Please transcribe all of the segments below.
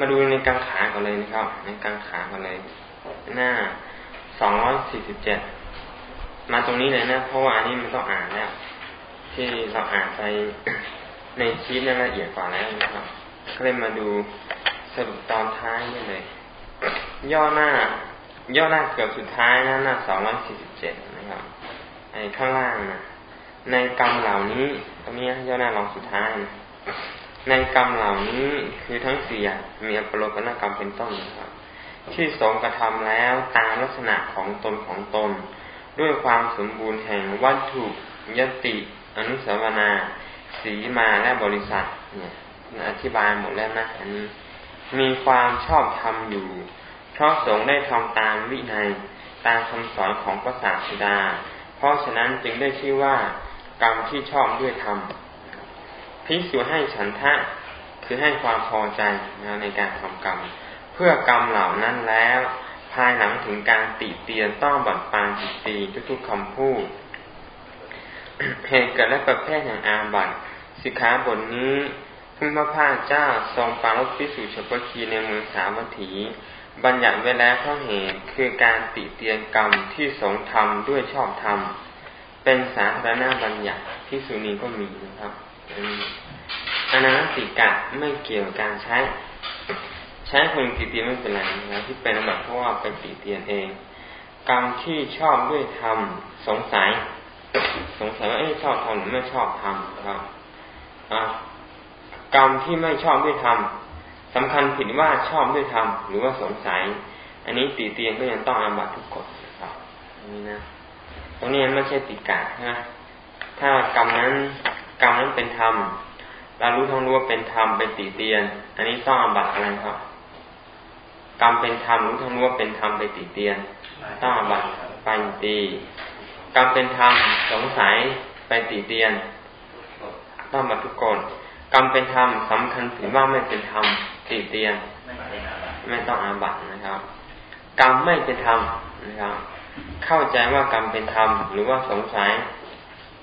มาดูในกังขาก่อนเลยนะครับ ในกังขาก่อนเลย หน้าสองร้อยสี่สิบเจ็ดมาตรงนี้เลยนะ เพราะว่าอันนี้มันต้องอ่านแล้ว ที่เราอ่านไปในชีตนั้นละเอียดกว่าแล้วนะครับ ก็เลยมาดูสรุปตอนท้ายนี่เลย ย่อหน้า ย่อหน้าเกือบสุดท้ายนะหน้าสองร้อยสี่สิบเจ็ดนะครับไอ้ข้างล่างนะในกรรมเหล่านี้ ตรงนี้ย่อหน้ารองสุดท้ายนะ ในกรรมเหล่านี้คือทั้งสี่มีอปโลกนกรรมเป็นต้นนะครับ ที่สงกระทำแล้วตามลักษณะของตนของตน ด้วยความสมบูรณ์แห่งวัตถุยติอนุสาวนา สีมาและบริษัทเนี่ยอธิบายหมดแล้วนะอันนี้มีความชอบธรรมอยู่ เพราะสงได้ทำตามวินัยตามคำสอนของพระศาสดา เพราะฉะนั้นจึงได้ชื่อว่ากรรมที่ชอบด้วยธรรม พิสูจให้ฉันทะคือให้ความพอใจนะในการทำกรรม เพื่อกรรมเหล่านั้นแล้ว ภายหลังถึงการติเตียนต้องบัดปานจิตตีทุกๆคำพูดเหตุเกิดและประเภทแห่งอาบัติสิกขาบทนี้พึ่งพระพาเจ้าทรงปารลพิสูจน์เฉพาะคีในเมืองสาวัตถี บัญญัติไว้แล้วเพราะเหตุคือการติเตียนกรรมที่สงทำด้วยชอบธรรม เป็นสาธารณบัญญัติที่สุนีก็มีนะครับ อนาติกะไม่เกี่ยวกับการใช้ ใช้คนติเตียนไม่เป็นไรนะที่เป็นแบบเพราะว่าไปติเตียนเอง กรรมที่ชอบด้วยธรรมสงสัย สงสัยว่าเอ๊ชอบทำหรือไม่ชอบทำนะครับกรรมที่ไม่ชอบด้วยธรรมสำคัญผิดว่าชอบด้วยธรรมหรือว่าสงสัย อันนี้ตีเตียนก็ยังต้องอาบัตทุกกฎนะครับนี่นะตรงนี้ไม่ใช่ติกานะถ้ากรรมนั้น กรรมนั้นเป็นธรรมเรารู้ทั้งรู้ว่าเป็นธรรมเป็นติเตียน อันนี้ต้องอาบัตอะไรครับ กรรมเป็นธรรมรู้ทั้งรู้ว่าเป็นธรรมไปติเตียน ต้องอาบัตไปตีกรรมเป็นธรรมสงสัยไปติเตียน ต้องมาทุกคนกรรมเป็นธรรมสำคัญถึงว่าไม่เป็นธรรมติเตียน ไม่ต้องอาบัตนะครับ กรรมไม่เป็นธรรมนะครับ เข้าใจว่ากรรมเป็นธรรมหรือว่าสงสัย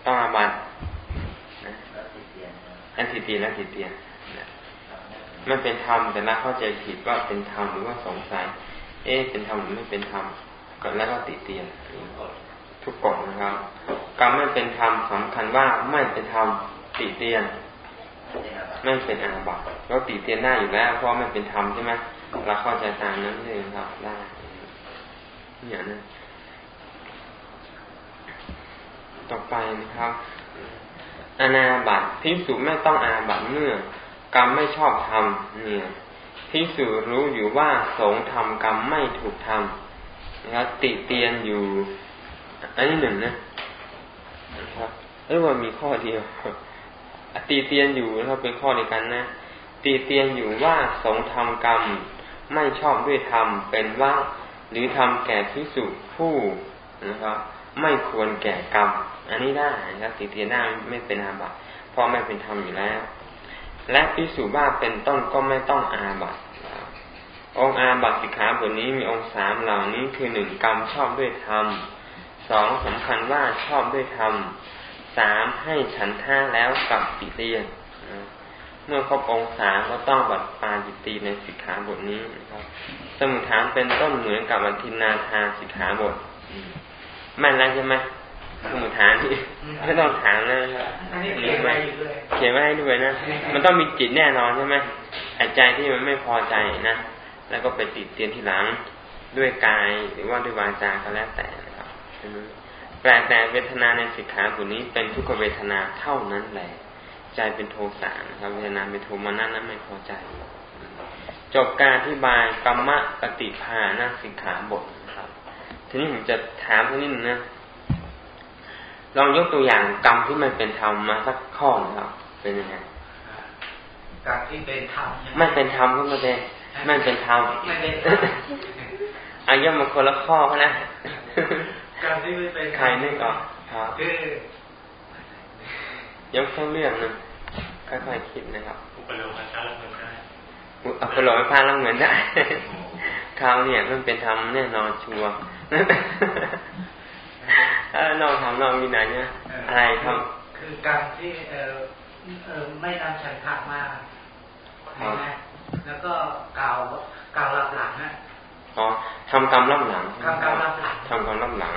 ต้องอาบัต อันติเตียนและติเตียนไม่เป็นธรรมแต่ละเข้าใจผิดว่าเป็นธรรมหรือว่าสงสัย เอ๊ะเป็นธรรมหรือไม่เป็นธรรมก็แล้วก็ติเตียนทุกกฎนะครับกรรมไม่เป็นธรรมสำคัญว่าไม่เป็นธรรมติเตียน ไม่เป็นอาบัติก็ติเตียนได้อยู่แล้วเพราะมันเป็นธรรมใช่ไหมเราเข้าใจตามนั้นเลยครับได้อย่างนั้นต่อไปนะครับ อนาบัตพิสุไม่ต้องอาบัตเมื่อกรรมไม่ชอบทำเนี่ยพิสุรู้อยู่ว่าสงทำกรรมไม่ถูกทำนะครับติเตียนอยู่ อันนี้หนึ่งนะนะครับเอ้ว่ามีข้อเดียวตีเตียนอยู่นะครับเป็นข้อในกันนะตีเตียนอยู่ว่าสงทำกรรมไม่ชอบด้วยธรรมเป็นว่าหรือทำแก่พิสุผู้นะครับ ไม่ควรแก่กรรม อันนี้ได้นะครับตีเตียนได้ไม่เป็นอาบัติเพราะไม่เป็นธรรมอยู่แล้ว และพิสุว่าเป็นต้นก็ไม่ต้องอาบัติองอาบัติสิกขาบทนี้มีองค์สามเหล่านี้คือหนึ่งกรรมชอบด้วยธรรมสองสำคัญว่าชอบด้วยธรรมสามให้ฉันท่าแล้วกับปิเตียนเมื่อครบองศาก็ต้องบัดปาจิตตีในสิกขาบทนี้นะครับ สมุทฐานเป็นต้นเหมือนกับอัทินาทาสิกขาบท ม่นแล้วใช่ไหมสมุทฐานที่ไม่ต้องถามนะครับเขียนไว้เขียนไว้ให้ด้วยนะ มันต้องมีจิตแน่นอนใช่ไหมหายใจที่มันไม่พอใจนะ แล้วก็ไปติดเตียนทีหลังด้วยกายหรือว่าด้วยวาจาก็แล้วแต่นะครับแปลแต่เวทนาในสิกขาบทนี้เป็นทุกขเวทนาเท่านั้นแหละ ใจเป็นโทสะนะครับ เวทนาเป็นโทมานั้นนั้นไม่พอใจ จบการอธิบายกรรมะปฏิภาณสิกขาบทนะครับ ทีนี้ผมจะถามท่านนิดนึงนะลองยกตัวอย่างกรรมที่มันเป็นธรรมมาสักข้อนะครับเป็นยังไงกรรมที่เป็นธรรมไม่เป็นธรรมก็ไม่เป็นไม่เป็นธรรมไม่เป็นอายุมาคนละข้อนะการที่ไม่เป็นใครนึกออกครับยกทั้งเรื่องนึงค่อยๆคิดนะครับอุปโลกพาละเหมือนได้อุปโลกพาละเหมือนได้ คราวเนี่ย มันเป็นธรรมแน่นอนชัวร์นอกธรรมนอกวินัยเนี่ยอะไรครับคือการที่เออไม่นำฉันทะมาใช่ไหมแล้วก็กล่าวกล่าวรับหลังนะอ๋อทำกรรมรับหลังทำกรรมรับหลังทำกรรมรับหลัง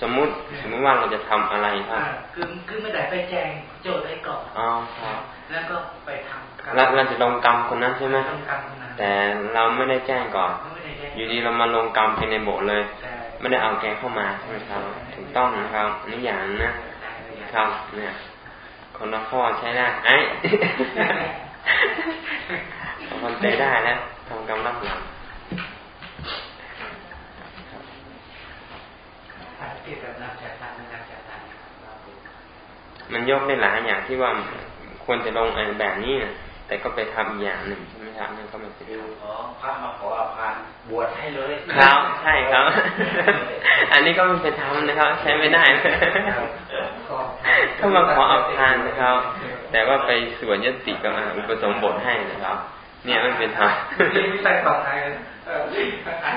สมมุติสมมุติว่าเราจะทำอะไรครับอ่าคือคือไม่ได้ไปแจ้งโจทย์ให้ก่อนอ๋อครับแล้วก็ไปทำกรรมเราเราจะลงกรรมคนนั้นใช่ไหมทำกรรมคนนั้น แต่เราไม่ได้แจ้งก่อนไม่ได้แจ้งอยู่ดีเรามาลงกรรมภายในโบสถ์เลยใช่ไม่ได้เอาแกเข้ามาใช่ไหมครับ ถูกต้องนะครับอันนี่อย่างนะครับ เนี่ย คนละข้อใช้ได้ไอ้คนเตะได้แล้วทำกรรมรับหลังเกี่ยวกับนักจัดการนักจัดการมันยกได้หลายอย่างที่ว่าควรจะลงไอ้แบบนี้นะ แต่ก็ไปทำอีกอย่างหนึ่งใช่ไหมครับนั่นก็ไม่เป็นธรรมอ๋อพระมาขออภานบวชให้เลยครับใช่ครับ อันนี้ก็ไม่เป็นธรรมนะครับ ใช้ไม่ได้นะก็มาขออภานนะครับ แต่ว่าไปสวดยติกับอ่าอุปสมบทให้นะครับ เนี่ยไม่เป็นธรรมนี่ไม่ใช่ของไทยเลยเอออ่า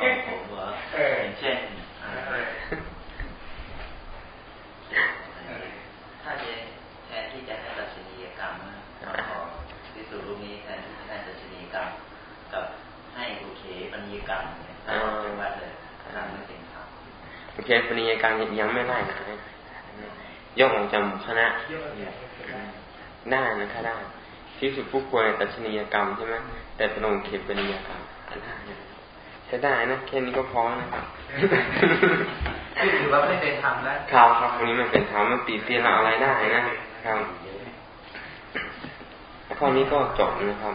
ของผมเหรอเอออย่างเช่นอ่าถ้าจะแทนที่จะให้ดัชนียกรรมนะมาขอที่สุรูปนี้แทนที่จะให้ดัชนียกรรม กับให้อุเคปนิยกรรมเนี่ยถ้าออกจากวัดเลยทำไม่เป็นธรรม โอเคปริยาการยังไม่ไล่นะยกออกจากหมู่คณะได้นะครับได้ที่สุดผู้ควรตัชนียกรรมใช่ไหมแต่ตรงเขตปริยากรรมได้นะใช้ได้นะแค่นี้ก็พอนะครับคือถือว่าไม่เป็นธรรมแล้วครับครับคนนี้มันเป็นธรรมมันตีเตียนเราอะไรได้นะครับข้อนี้ก็จบนะครับ